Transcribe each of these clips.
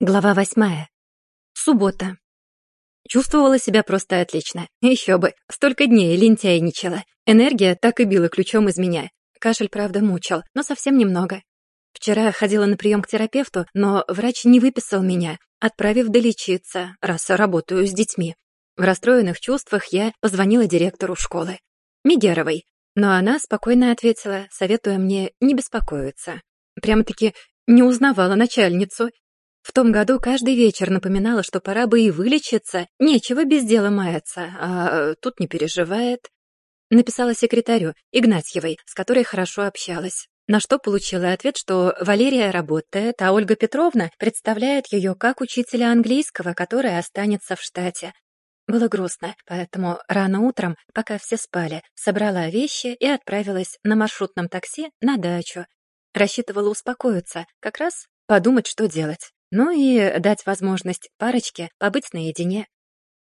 Глава восьмая. Суббота. Чувствовала себя просто отлично. Еще бы, столько дней лентяйничала. Энергия так и била ключом из меня. Кашель, правда, мучил, но совсем немного. Вчера ходила на прием к терапевту, но врач не выписал меня, отправив долечиться, раз работаю с детьми. В расстроенных чувствах я позвонила директору школы, Мигеровой, но она спокойно ответила, советуя мне не беспокоиться. Прямо-таки не узнавала начальницу в том году каждый вечер напоминала, что пора бы и вылечиться, нечего без дела маяться, а тут не переживает. Написала секретарю, Игнатьевой, с которой хорошо общалась. На что получила ответ, что Валерия работает, а Ольга Петровна представляет ее как учителя английского, который останется в штате. Было грустно, поэтому рано утром, пока все спали, собрала вещи и отправилась на маршрутном такси на дачу. Рассчитывала успокоиться, как раз подумать, что делать. Ну и дать возможность парочке побыть наедине.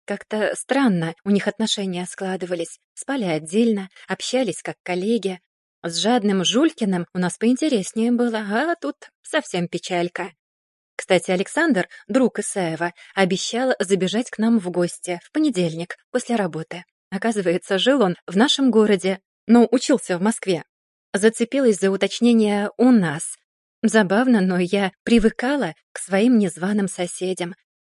Как-то странно у них отношения складывались. Спали отдельно, общались как коллеги. С жадным Жулькиным у нас поинтереснее было, а тут совсем печалька. Кстати, Александр, друг Исаева, обещал забежать к нам в гости в понедельник после работы. Оказывается, жил он в нашем городе, но учился в Москве. Зацепилась за уточнение «у нас», Забавно, но я привыкала к своим незваным соседям.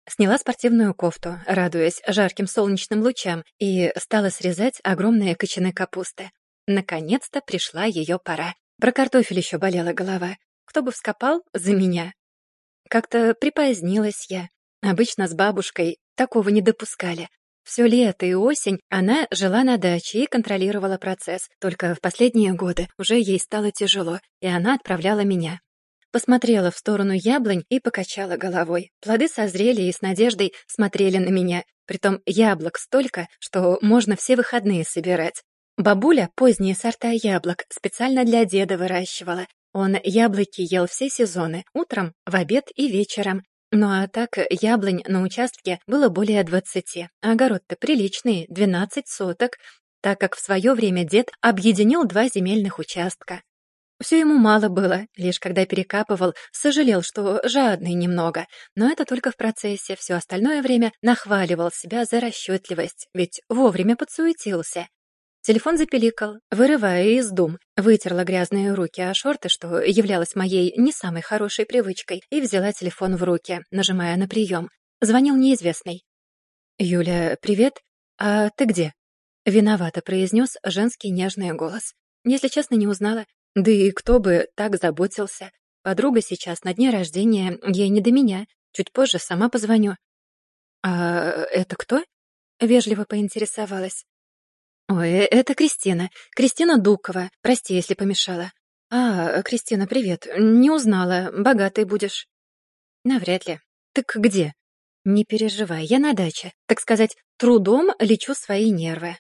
Сняла спортивную кофту, радуясь жарким солнечным лучам, и стала срезать огромные кочаны капусты. Наконец-то пришла ее пора. Про картофель еще болела голова. Кто бы вскопал за меня? Как-то припозднилась я. Обычно с бабушкой такого не допускали. Все лето и осень она жила на даче и контролировала процесс. Только в последние годы уже ей стало тяжело, и она отправляла меня посмотрела в сторону яблонь и покачала головой. Плоды созрели и с надеждой смотрели на меня. Притом яблок столько, что можно все выходные собирать. Бабуля поздние сорта яблок специально для деда выращивала. Он яблоки ел все сезоны, утром, в обед и вечером. Ну а так яблонь на участке было более двадцати. Огород-то приличный, двенадцать соток, так как в свое время дед объединил два земельных участка. Все ему мало было, лишь когда перекапывал, сожалел, что жадный немного, но это только в процессе, все остальное время нахваливал себя за расчетливость, ведь вовремя подсуетился. Телефон запеликал, вырывая из дум, вытерла грязные руки о шорты, что являлось моей не самой хорошей привычкой, и взяла телефон в руки, нажимая на прием. Звонил неизвестный. «Юля, привет. А ты где?» Виновато произнес женский нежный голос. Если честно, не узнала. Да и кто бы так заботился. Подруга сейчас на дне рождения, ей не до меня. Чуть позже сама позвоню. «А это кто?» — вежливо поинтересовалась. «Ой, это Кристина. Кристина Дукова. Прости, если помешала». «А, Кристина, привет. Не узнала. Богатой будешь». «Навряд ли. Так где?» «Не переживай, я на даче. Так сказать, трудом лечу свои нервы».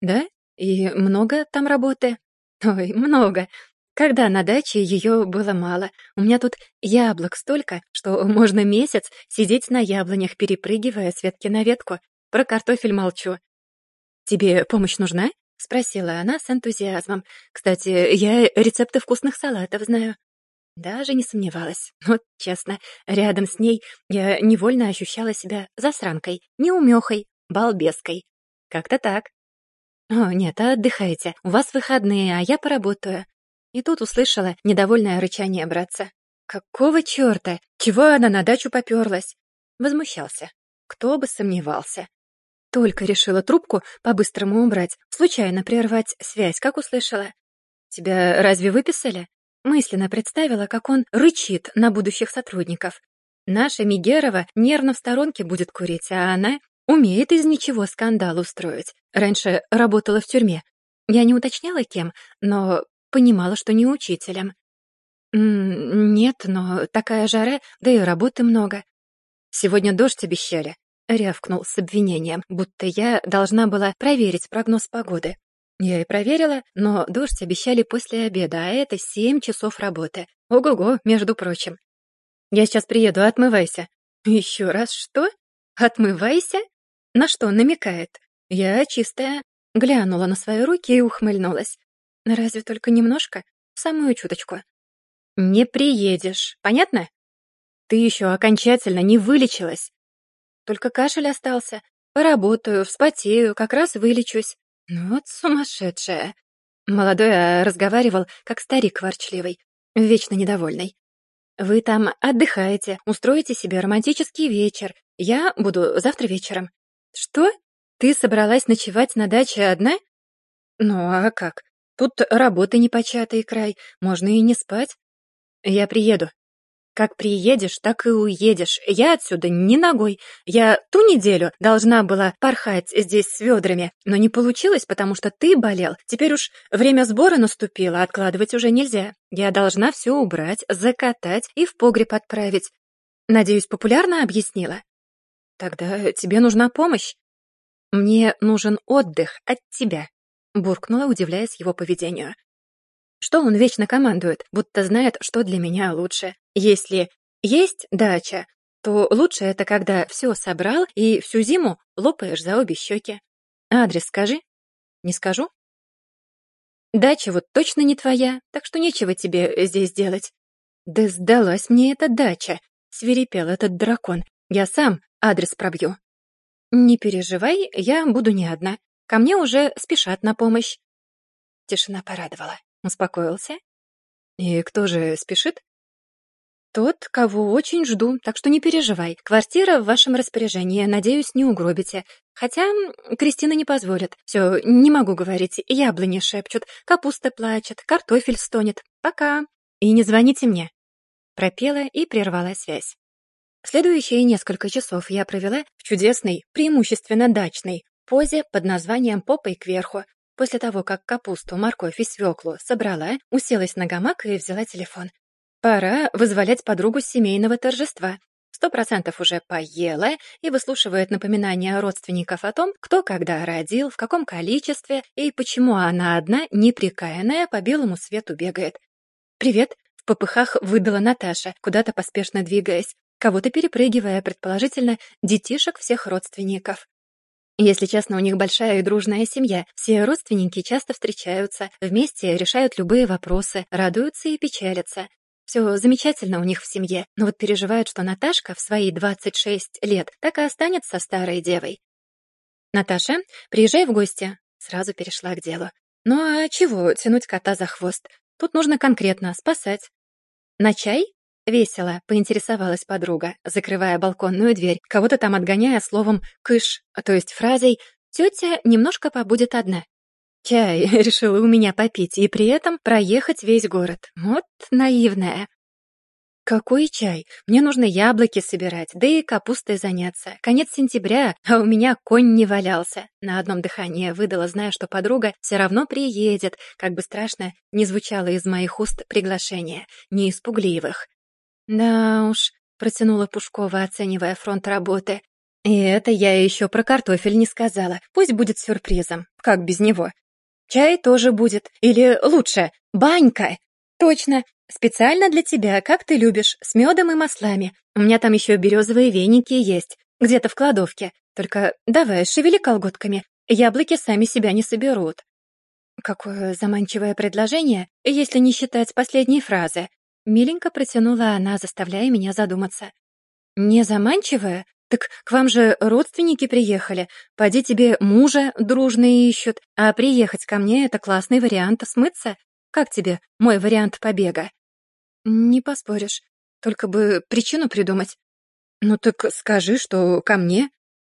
«Да? И много там работы?» Ой, много. Когда на даче ее было мало. У меня тут яблок столько, что можно месяц сидеть на яблонях, перепрыгивая с ветки на ветку. Про картофель молчу. «Тебе помощь нужна?» — спросила она с энтузиазмом. «Кстати, я рецепты вкусных салатов знаю». Даже не сомневалась. Вот честно, рядом с ней я невольно ощущала себя засранкой, неумехой, балбеской. Как-то так. «О, нет, отдыхайте. У вас выходные, а я поработаю». И тут услышала недовольное рычание братца. «Какого черта? Чего она на дачу поперлась?» Возмущался. Кто бы сомневался. Только решила трубку по-быстрому убрать, случайно прервать связь, как услышала. «Тебя разве выписали?» Мысленно представила, как он рычит на будущих сотрудников. Наша Мигерова нервно в сторонке будет курить, а она Умеет из ничего скандал устроить. Раньше работала в тюрьме. Я не уточняла, кем, но понимала, что не учителем. Нет, но такая жара, да и работы много. Сегодня дождь обещали. Рявкнул с обвинением, будто я должна была проверить прогноз погоды. Я и проверила, но дождь обещали после обеда, а это семь часов работы. Ого-го, между прочим. Я сейчас приеду, отмывайся. Еще раз что? Отмывайся? На что намекает? Я чистая. Глянула на свои руки и ухмыльнулась. Разве только немножко? Самую чуточку. Не приедешь, понятно? ты еще окончательно не вылечилась. Только кашель остался. Поработаю, вспотею, как раз вылечусь. Ну вот сумасшедшая. Молодой а разговаривал, как старик ворчливый, вечно недовольный. Вы там отдыхаете, устроите себе романтический вечер. Я буду завтра вечером. Что? Ты собралась ночевать на даче одна? Ну, а как? Тут работы непочатый край, можно и не спать. Я приеду. Как приедешь, так и уедешь. Я отсюда не ногой. Я ту неделю должна была порхать здесь с ведрами, но не получилось, потому что ты болел. Теперь уж время сбора наступило, откладывать уже нельзя. Я должна все убрать, закатать и в погреб отправить. Надеюсь, популярно объяснила? Тогда тебе нужна помощь. Мне нужен отдых от тебя, буркнула, удивляясь его поведению. Что он вечно командует, будто знает, что для меня лучше. Если есть дача, то лучше это когда все собрал и всю зиму лопаешь за обе щеки. Адрес скажи. Не скажу? Дача вот точно не твоя, так что нечего тебе здесь делать. Да сдалась мне эта дача, свирепел этот дракон. Я сам адрес пробью. Не переживай, я буду не одна. Ко мне уже спешат на помощь. Тишина порадовала. Успокоился? И кто же спешит? Тот, кого очень жду, так что не переживай. Квартира в вашем распоряжении, надеюсь, не угробите. Хотя Кристина не позволит. Все, не могу говорить, яблони шепчут, капуста плачет, картофель стонет. Пока. И не звоните мне. Пропела и прервала связь. Следующие несколько часов я провела в чудесной, преимущественно дачной, позе под названием «попой кверху», После того, как капусту, морковь и свеклу собрала, уселась на гамак и взяла телефон. Пора вызволять подругу семейного торжества. Сто процентов уже поела и выслушивает напоминания родственников о том, кто когда родил, в каком количестве и почему она одна, неприкаянная, по белому свету бегает. «Привет!» — в попыхах выдала Наташа, куда-то поспешно двигаясь, кого-то перепрыгивая, предположительно, детишек всех родственников. Если честно, у них большая и дружная семья. Все родственники часто встречаются, вместе решают любые вопросы, радуются и печалятся. Все замечательно у них в семье, но вот переживают, что Наташка в свои 26 лет так и останется старой девой. «Наташа, приезжай в гости», — сразу перешла к делу. «Ну а чего тянуть кота за хвост? Тут нужно конкретно спасать». «На чай?» Весело поинтересовалась подруга, закрывая балконную дверь, кого-то там отгоняя словом «кыш», то есть фразой «тетя немножко побудет одна». Чай решила у меня попить и при этом проехать весь город. Вот наивная. Какой чай? Мне нужно яблоки собирать, да и капустой заняться. Конец сентября, а у меня конь не валялся. На одном дыхании выдала, зная, что подруга все равно приедет, как бы страшно не звучало из моих уст приглашение, не из пугливых. «Да уж», — протянула Пушкова, оценивая фронт работы. «И это я еще про картофель не сказала. Пусть будет сюрпризом. Как без него? Чай тоже будет. Или лучше, банька. Точно. Специально для тебя, как ты любишь, с медом и маслами. У меня там еще березовые веники есть. Где-то в кладовке. Только давай, шевели колготками. Яблоки сами себя не соберут». Какое заманчивое предложение, если не считать последней фразы. Миленько протянула она, заставляя меня задуматься. «Не заманчивая? Так к вам же родственники приехали. Поди тебе мужа дружные ищут, а приехать ко мне — это классный вариант смыться. Как тебе мой вариант побега?» «Не поспоришь. Только бы причину придумать». «Ну так скажи, что ко мне».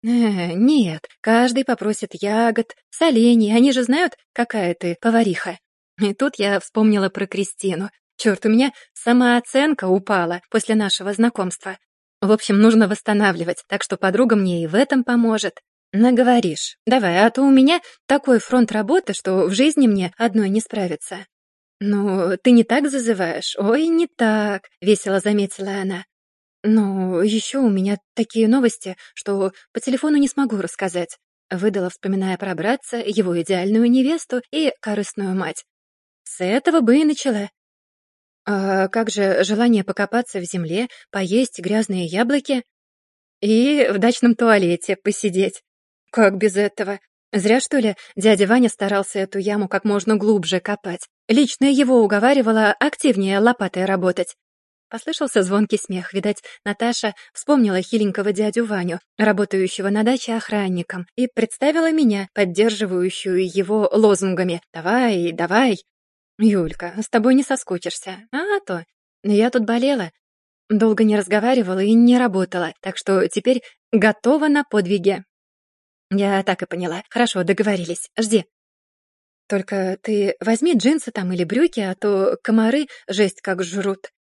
«Э, нет, каждый попросит ягод, солений, они же знают, какая ты повариха». И тут я вспомнила про Кристину. Черт, у меня самооценка упала после нашего знакомства. В общем, нужно восстанавливать, так что подруга мне и в этом поможет. Наговоришь. Давай, а то у меня такой фронт работы, что в жизни мне одной не справиться. «Ну, ты не так зазываешь?» «Ой, не так», — весело заметила она. «Ну, еще у меня такие новости, что по телефону не смогу рассказать», — выдала, вспоминая про братца, его идеальную невесту и корыстную мать. «С этого бы и начала. А как же желание покопаться в земле, поесть грязные яблоки и в дачном туалете посидеть? Как без этого? Зря, что ли, дядя Ваня старался эту яму как можно глубже копать. Лично его уговаривала активнее лопатой работать. Послышался звонкий смех. Видать, Наташа вспомнила хиленького дядю Ваню, работающего на даче охранником, и представила меня, поддерживающую его лозунгами «Давай, давай». «Юлька, с тобой не соскучишься, а то. Я тут болела, долго не разговаривала и не работала, так что теперь готова на подвиги». «Я так и поняла. Хорошо, договорились. Жди». «Только ты возьми джинсы там или брюки, а то комары жесть как жрут».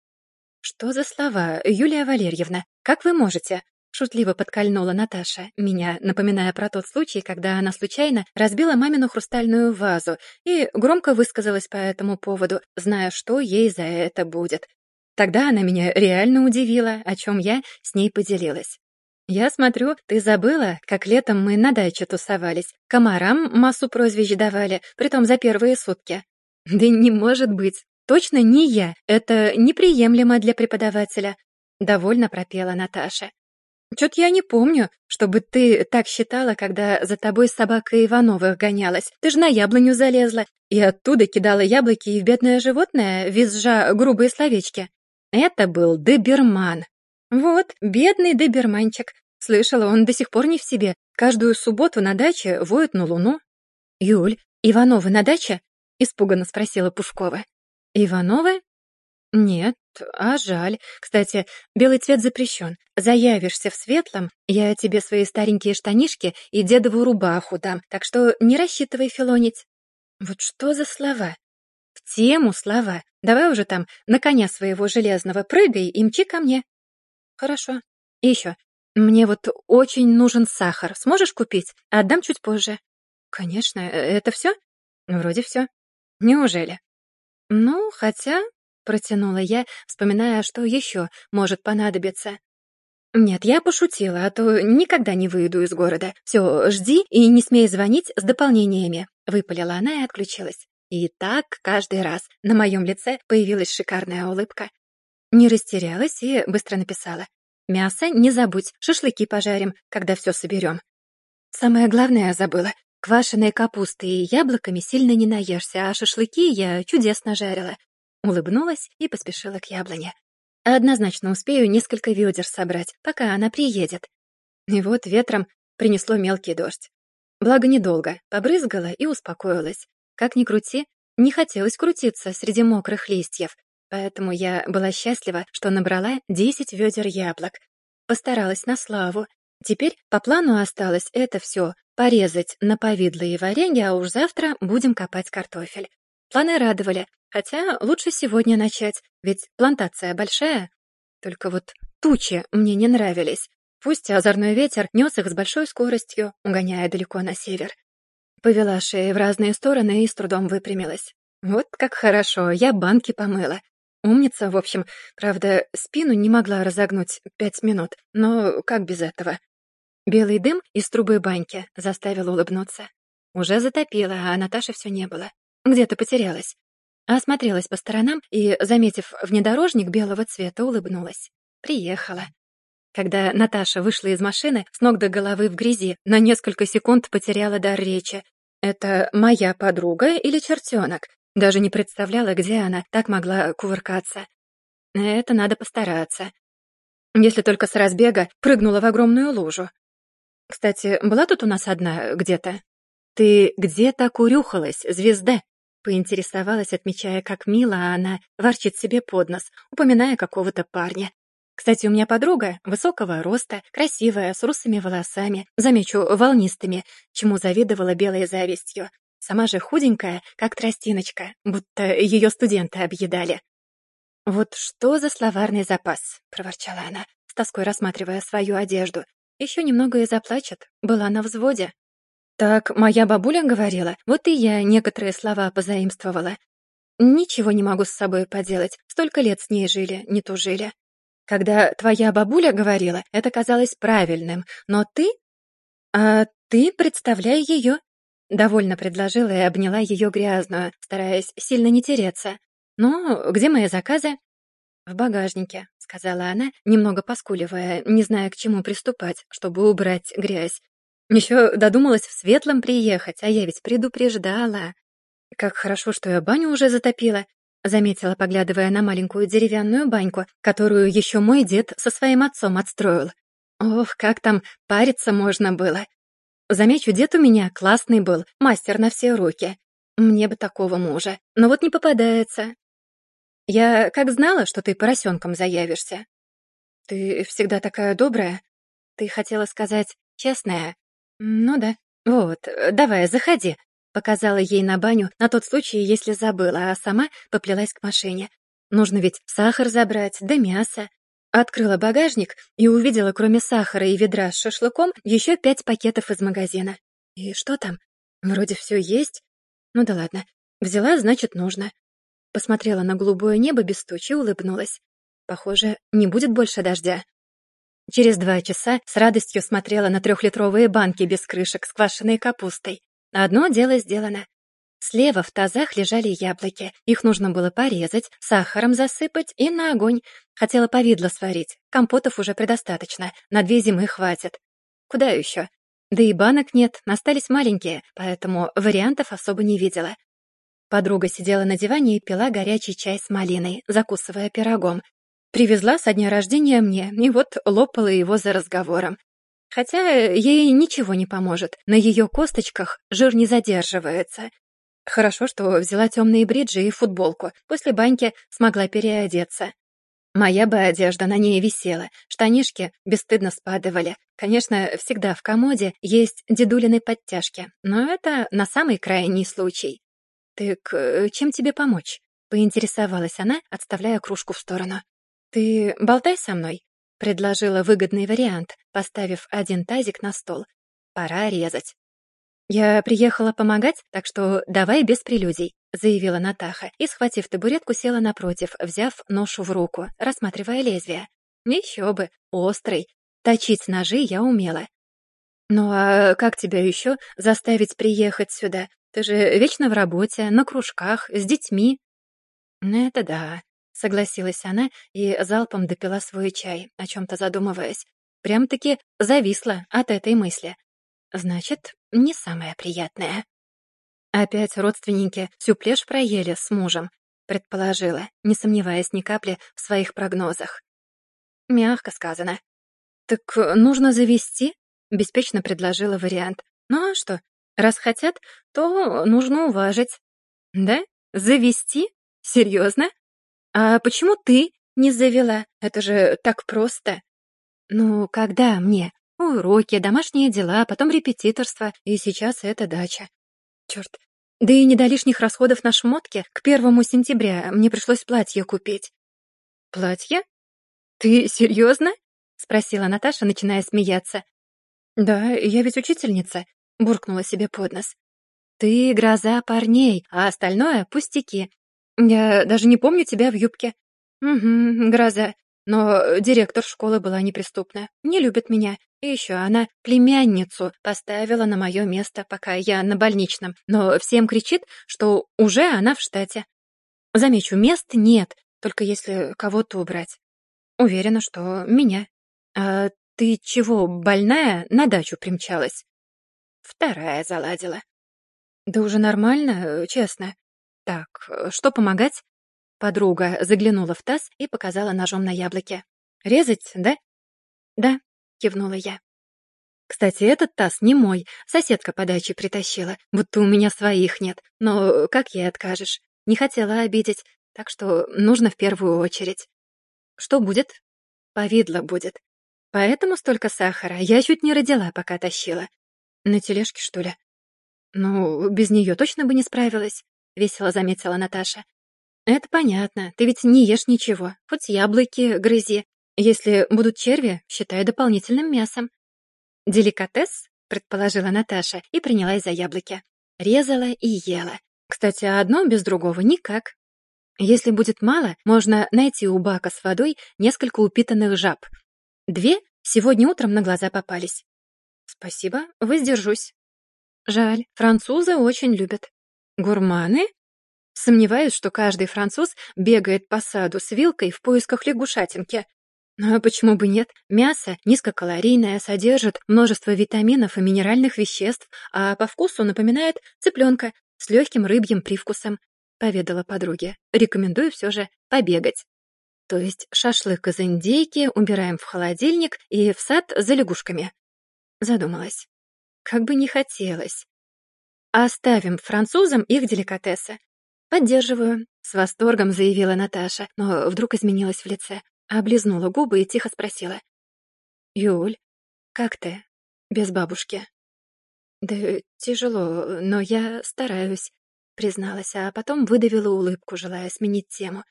«Что за слова, Юлия Валерьевна? Как вы можете?» Шутливо подкольнула Наташа, меня напоминая про тот случай, когда она случайно разбила мамину хрустальную вазу и громко высказалась по этому поводу, зная, что ей за это будет. Тогда она меня реально удивила, о чем я с ней поделилась. «Я смотрю, ты забыла, как летом мы на даче тусовались. Комарам массу прозвищ давали, притом за первые сутки». «Да не может быть. Точно не я. Это неприемлемо для преподавателя», — довольно пропела Наташа. «Чё-то я не помню, чтобы ты так считала, когда за тобой собака Ивановых гонялась. Ты ж на яблоню залезла и оттуда кидала яблоки и в бедное животное, визжа грубые словечки. Это был доберман. Вот, бедный доберманчик. Слышала, он до сих пор не в себе. Каждую субботу на даче воют на луну. «Юль, Ивановы на даче?» — испуганно спросила Пушкова. «Ивановы?» «Нет, а жаль. Кстати, белый цвет запрещен. Заявишься в светлом, я тебе свои старенькие штанишки и дедову рубаху дам, так что не рассчитывай филонить». Вот что за слова? В тему слова. Давай уже там на коня своего железного прыгай и мчи ко мне. Хорошо. И еще. Мне вот очень нужен сахар. Сможешь купить? Отдам чуть позже. Конечно. Э, это все? Вроде все. Неужели? Ну, хотя... Протянула я, вспоминая, что еще может понадобиться. «Нет, я пошутила, а то никогда не выйду из города. Все, жди и не смей звонить с дополнениями», — выпалила она и отключилась. И так каждый раз на моем лице появилась шикарная улыбка. Не растерялась и быстро написала. «Мясо не забудь, шашлыки пожарим, когда все соберем». Самое главное забыла. Квашеной капусты и яблоками сильно не наешься, а шашлыки я чудесно жарила. Улыбнулась и поспешила к яблоне. Однозначно успею несколько ведер собрать, пока она приедет. И вот ветром принесло мелкий дождь. Благо недолго, побрызгала и успокоилась. Как ни крути, не хотелось крутиться среди мокрых листьев, поэтому я была счастлива, что набрала 10 ведер яблок. Постаралась на славу. Теперь по плану осталось это все порезать на повидло и варенье, а уж завтра будем копать картофель. Планы радовали, хотя лучше сегодня начать, ведь плантация большая. Только вот тучи мне не нравились. Пусть озорной ветер нес их с большой скоростью, угоняя далеко на север. Повела шеей в разные стороны и с трудом выпрямилась. Вот как хорошо, я банки помыла. Умница, в общем. Правда, спину не могла разогнуть пять минут, но как без этого? Белый дым из трубы баньки заставил улыбнуться. Уже затопило, а Наташи все не было. Где-то потерялась. Осмотрелась по сторонам и, заметив внедорожник белого цвета, улыбнулась. Приехала. Когда Наташа вышла из машины, с ног до головы в грязи, на несколько секунд потеряла дар речи. Это моя подруга или чертенок? Даже не представляла, где она так могла кувыркаться. Это надо постараться. Если только с разбега прыгнула в огромную лужу. Кстати, была тут у нас одна где-то? Ты где-то курюхалась, звезда? Поинтересовалась, отмечая, как мило она ворчит себе под нос, упоминая какого-то парня. Кстати, у меня подруга высокого роста, красивая, с русыми волосами, замечу, волнистыми, чему завидовала белой завистью. Сама же худенькая, как тростиночка, будто ее студенты объедали. «Вот что за словарный запас?» — проворчала она, с тоской рассматривая свою одежду. «Еще немного и заплачет. Была на взводе». «Так моя бабуля говорила, вот и я некоторые слова позаимствовала. Ничего не могу с собой поделать, столько лет с ней жили, не тужили. Когда твоя бабуля говорила, это казалось правильным, но ты... А ты представляй ее. Довольно предложила и обняла ее грязную, стараясь сильно не тереться. «Ну, где мои заказы?» «В багажнике», — сказала она, немного поскуливая, не зная, к чему приступать, чтобы убрать грязь. Еще додумалась в светлом приехать, а я ведь предупреждала. Как хорошо, что я баню уже затопила. заметила, поглядывая на маленькую деревянную баньку, которую еще мой дед со своим отцом отстроил. Ох, как там париться можно было. Замечу, дед у меня классный был, мастер на все руки. Мне бы такого мужа, но вот не попадается. Я как знала, что ты поросенком заявишься. Ты всегда такая добрая. Ты хотела сказать честная. Ну да. Вот, давай, заходи. Показала ей на баню на тот случай, если забыла, а сама поплелась к машине. Нужно ведь сахар забрать, да мясо. Открыла багажник и увидела, кроме сахара и ведра с шашлыком, еще пять пакетов из магазина. И что там? Вроде все есть. Ну да ладно. Взяла, значит, нужно. Посмотрела на голубое небо без тучи и улыбнулась. Похоже, не будет больше дождя. Через два часа с радостью смотрела на трехлитровые банки без крышек с квашеной капустой. Одно дело сделано. Слева в тазах лежали яблоки. Их нужно было порезать, сахаром засыпать и на огонь. Хотела повидло сварить. Компотов уже предостаточно. На две зимы хватит. Куда еще? Да и банок нет, остались маленькие, поэтому вариантов особо не видела. Подруга сидела на диване и пила горячий чай с малиной, закусывая пирогом. Привезла со дня рождения мне, и вот лопала его за разговором. Хотя ей ничего не поможет, на ее косточках жир не задерживается. Хорошо, что взяла темные бриджи и футболку, после баньки смогла переодеться. Моя бы одежда на ней висела, штанишки бесстыдно спадывали. Конечно, всегда в комоде есть дедулины подтяжки, но это на самый крайний случай. «Так э, чем тебе помочь?» — поинтересовалась она, отставляя кружку в сторону. «Ты болтай со мной», — предложила выгодный вариант, поставив один тазик на стол. «Пора резать». «Я приехала помогать, так что давай без прелюдий», — заявила Натаха и, схватив табуретку, села напротив, взяв нож в руку, рассматривая лезвие. «Еще бы, острый. Точить ножи я умела». «Ну а как тебя еще заставить приехать сюда? Ты же вечно в работе, на кружках, с детьми». «Ну, «Это да», — согласилась она и залпом допила свой чай, о чем-то задумываясь. Прям-таки зависла от этой мысли. «Значит, не самое приятное». «Опять родственники всю плешь проели с мужем», — предположила, не сомневаясь ни капли в своих прогнозах. Мягко сказано. «Так нужно завести?» — беспечно предложила вариант. «Ну а что, Раз хотят, то нужно уважить. Да? Завести? Серьезно? А почему ты не завела? Это же так просто. Ну, когда мне? Уроки, домашние дела, потом репетиторство, и сейчас это дача. Черт. Да и не до лишних расходов на шмотки. К первому сентября мне пришлось платье купить. Платье? Ты серьезно? Спросила Наташа, начиная смеяться. Да, я ведь учительница буркнула себе под нос. «Ты гроза парней, а остальное — пустяки. Я даже не помню тебя в юбке». «Угу, гроза. Но директор школы была неприступна. Не любит меня. И еще она племянницу поставила на мое место, пока я на больничном. Но всем кричит, что уже она в штате. Замечу, мест нет, только если кого-то убрать. Уверена, что меня. А ты чего, больная, на дачу примчалась? Вторая заладила. Да уже нормально, честно. Так, что помогать? Подруга заглянула в таз и показала ножом на яблоке. Резать, да? Да, кивнула я. Кстати, этот таз не мой, соседка по даче притащила, будто у меня своих нет. Но как ей откажешь? Не хотела обидеть, так что нужно в первую очередь. Что будет? Повидло будет. Поэтому столько сахара. Я чуть не родила, пока тащила. На тележке, что ли? Ну, без нее точно бы не справилась, весело заметила Наташа. Это понятно, ты ведь не ешь ничего, хоть яблоки грызи. Если будут черви, считай дополнительным мясом. Деликатес, предположила Наташа и принялась за яблоки. Резала и ела. Кстати, одно без другого никак. Если будет мало, можно найти у бака с водой несколько упитанных жаб. Две сегодня утром на глаза попались. Спасибо, воздержусь. Жаль, французы очень любят. Гурманы? Сомневаюсь, что каждый француз бегает по саду с вилкой в поисках лягушатинки. Но почему бы нет? Мясо низкокалорийное, содержит множество витаминов и минеральных веществ, а по вкусу напоминает цыпленка с легким рыбьим привкусом. поведала подруге. «Рекомендую все же побегать». То есть шашлык из индейки убираем в холодильник и в сад за лягушками. Задумалась. Как бы не хотелось. Оставим французам их деликатесы. Поддерживаю, с восторгом заявила Наташа, но вдруг изменилась в лице. Облизнула губы и тихо спросила. «Юль, как ты? Без бабушки?» «Да тяжело, но я стараюсь», — призналась, а потом выдавила улыбку, желая сменить тему.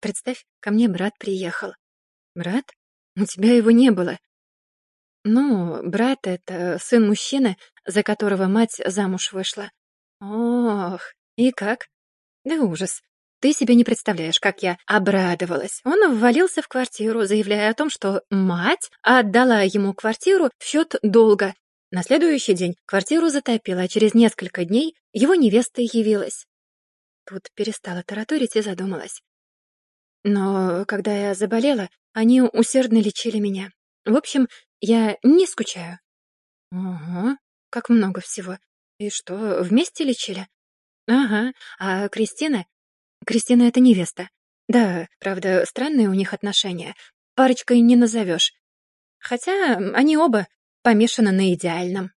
«Представь, ко мне брат приехал». «Брат? У тебя его не было». «Ну, брат — это сын мужчины, за которого мать замуж вышла». «Ох, и как?» «Да ужас. Ты себе не представляешь, как я обрадовалась. Он ввалился в квартиру, заявляя о том, что мать отдала ему квартиру в счет долга. На следующий день квартиру затопило, а через несколько дней его невеста явилась. Тут перестала тараторить и задумалась. Но когда я заболела, они усердно лечили меня. В общем, я не скучаю. Ага, как много всего. И что, вместе лечили? Ага, а Кристина Кристина — это невеста. Да, правда, странные у них отношения. Парочкой не назовешь. Хотя они оба помешаны на идеальном.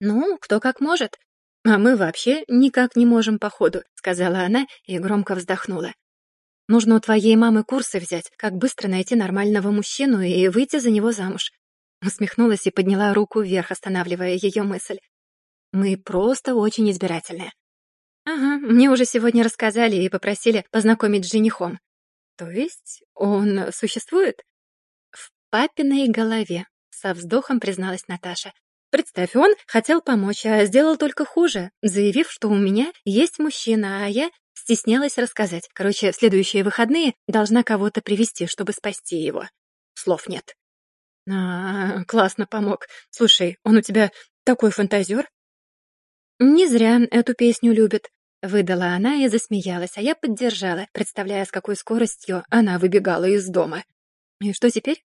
Ну, кто как может. А мы вообще никак не можем, походу, сказала она и громко вздохнула. Нужно у твоей мамы курсы взять, как быстро найти нормального мужчину и выйти за него замуж. Усмехнулась и подняла руку вверх, останавливая ее мысль. Мы просто очень избирательные. «Ага, мне уже сегодня рассказали и попросили познакомить с женихом». «То есть он существует?» «В папиной голове», — со вздохом призналась Наташа. «Представь, он хотел помочь, а сделал только хуже, заявив, что у меня есть мужчина, а я стеснялась рассказать. Короче, следующие выходные должна кого-то привести, чтобы спасти его. Слов нет». «А, классно помог. Слушай, он у тебя такой фантазер?» «Не зря эту песню любит», Выдала она и засмеялась, а я поддержала, представляя, с какой скоростью она выбегала из дома. И что теперь?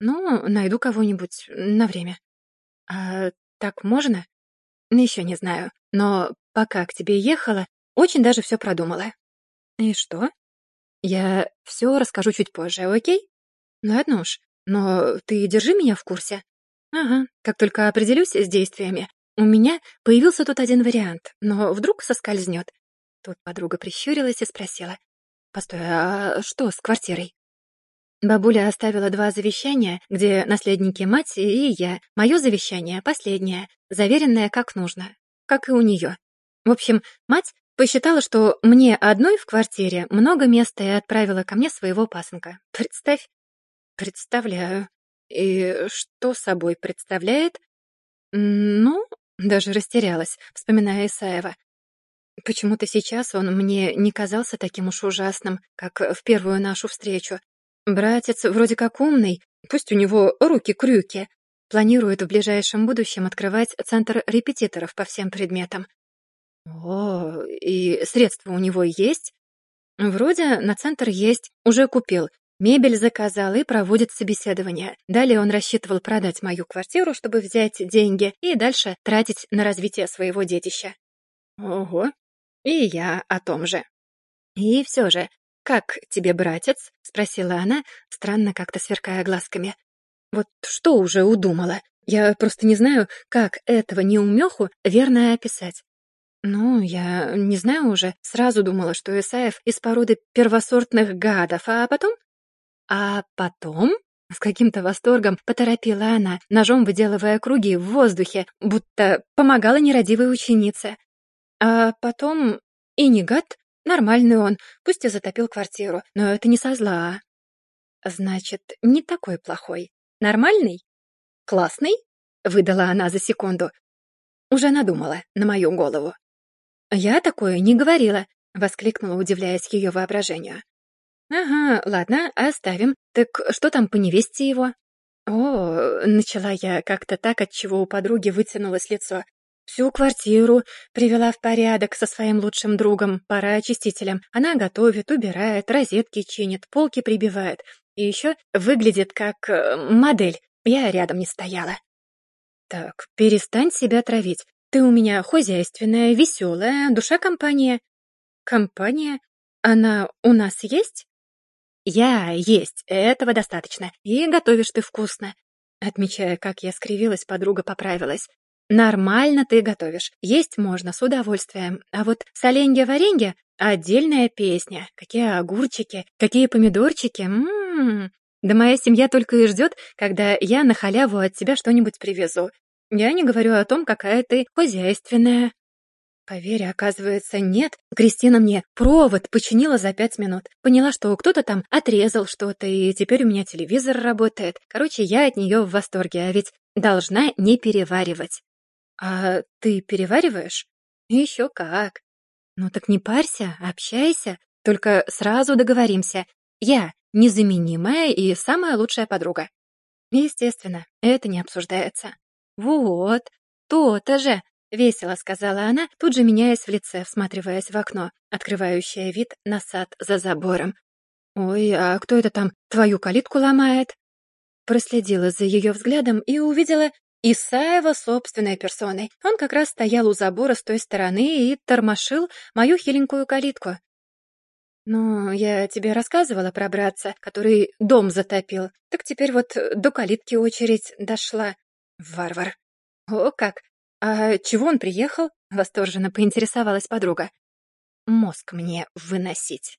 Ну, найду кого-нибудь на время. А так можно? Еще не знаю, но пока к тебе ехала, очень даже все продумала. И что? Я все расскажу чуть позже, окей? Ладно уж, но ты держи меня в курсе. Ага, как только определюсь с действиями, у меня появился тут один вариант, но вдруг соскользнет. Тут подруга прищурилась и спросила. «Постой, а что с квартирой?» Бабуля оставила два завещания, где наследники мать и я. Мое завещание последнее, заверенное как нужно, как и у нее. В общем, мать посчитала, что мне одной в квартире много места и отправила ко мне своего пасынка. Представь? Представляю. И что собой представляет? Ну, даже растерялась, вспоминая Исаева. Почему-то сейчас он мне не казался таким уж ужасным, как в первую нашу встречу. Братец вроде как умный, пусть у него руки-крюки. Планирует в ближайшем будущем открывать центр репетиторов по всем предметам. О, и средства у него есть? Вроде на центр есть, уже купил, Мебель заказал и проводит собеседование. Далее он рассчитывал продать мою квартиру, чтобы взять деньги и дальше тратить на развитие своего детища. Ого, и я о том же. И все же, как тебе, братец? Спросила она, странно как-то сверкая глазками. Вот что уже удумала? Я просто не знаю, как этого неумеху верно описать. Ну, я не знаю уже. Сразу думала, что Исаев из породы первосортных гадов, а потом а потом... С каким-то восторгом поторопила она, ножом выделывая круги в воздухе, будто помогала нерадивой ученице. А потом и не гад, нормальный он, пусть и затопил квартиру, но это не со зла. Значит, не такой плохой. Нормальный? Классный? Выдала она за секунду. Уже надумала на мою голову. «Я такое не говорила», — воскликнула, удивляясь ее воображению. «Ага, ладно, оставим. Так что там по невесте его?» «О, начала я как-то так, от чего у подруги вытянулось лицо. Всю квартиру привела в порядок со своим лучшим другом, пара очистителем. Она готовит, убирает, розетки чинит, полки прибивает. И еще выглядит как э, модель. Я рядом не стояла. Так, перестань себя травить. Ты у меня хозяйственная, веселая, душа компания. Компания? Она у нас есть? Я есть, этого достаточно. И готовишь ты вкусно. Отмечая, как я скривилась, подруга поправилась. Нормально ты готовишь. Есть можно с удовольствием. А вот соленье-варенье — отдельная песня. Какие огурчики, какие помидорчики. Ммм. Да моя семья только и ждет, когда я на халяву от тебя что-нибудь привезу. Я не говорю о том, какая ты хозяйственная. Поверь, оказывается, нет. Кристина мне провод починила за пять минут. Поняла, что кто-то там отрезал что-то, и теперь у меня телевизор работает. Короче, я от нее в восторге, а ведь должна не переваривать. А ты перевариваешь? Еще как. Ну так не парься, общайся. Только сразу договоримся. Я незаменимая и самая лучшая подруга. Естественно, это не обсуждается. Вот, то-то же. — весело сказала она, тут же меняясь в лице, всматриваясь в окно, открывающее вид на сад за забором. «Ой, а кто это там твою калитку ломает?» Проследила за ее взглядом и увидела Исаева собственной персоной. Он как раз стоял у забора с той стороны и тормошил мою хиленькую калитку. «Ну, я тебе рассказывала про братца, который дом затопил. Так теперь вот до калитки очередь дошла. Варвар. О как! «А чего он приехал?» — восторженно поинтересовалась подруга. «Мозг мне выносить».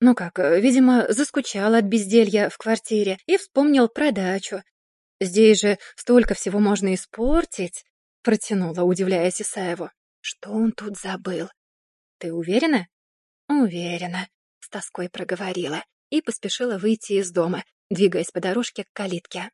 Ну как, видимо, заскучал от безделья в квартире и вспомнил про дачу. «Здесь же столько всего можно испортить», — протянула, удивляясь Исаеву. «Что он тут забыл?» «Ты уверена?» «Уверена», — с тоской проговорила и поспешила выйти из дома, двигаясь по дорожке к калитке.